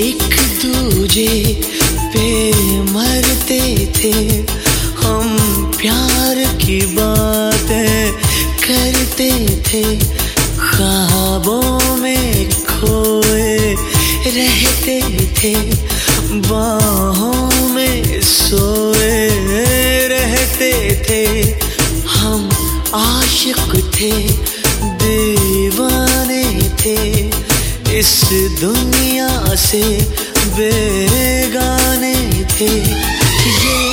दूसरे पे मरते थे। हम प्यार की बातें करते थे। ख्वाबों में खोए रहते थे। बाहों में सोए रहते थे। हम आशिक थे, दीवाने थे। इस दुनिया से बेगाने थे। ये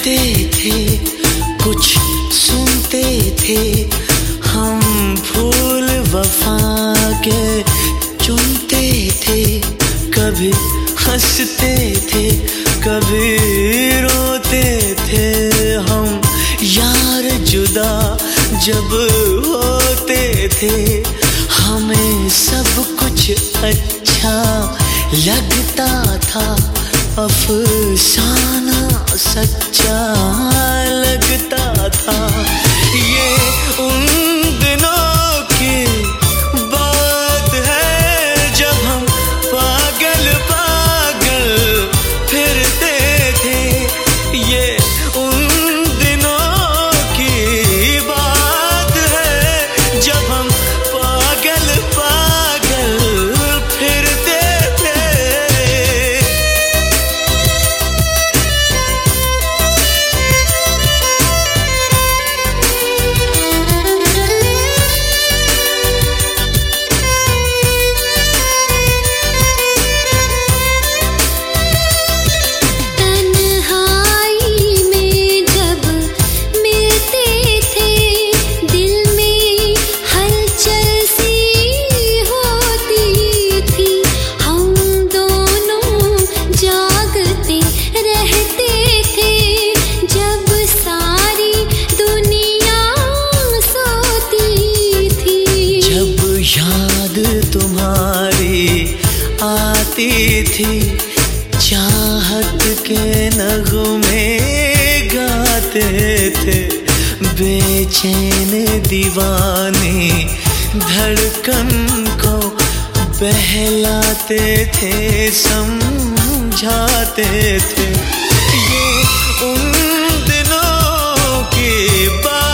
कहते थे, कुछ सुनते थे। हम फूल वफा के चुनते थे, कभी हँसते थे, कभी रोते थे। हम यार जुदा जब होते थे, हमें सब कुछ अच्छा लगता था। अफसाना सच्चा लगता था। चाहत के नगमे गाते थे। बेचैन दीवाने धड़कन को बहलाते थे, समझाते थे। ये उन दिनों की बात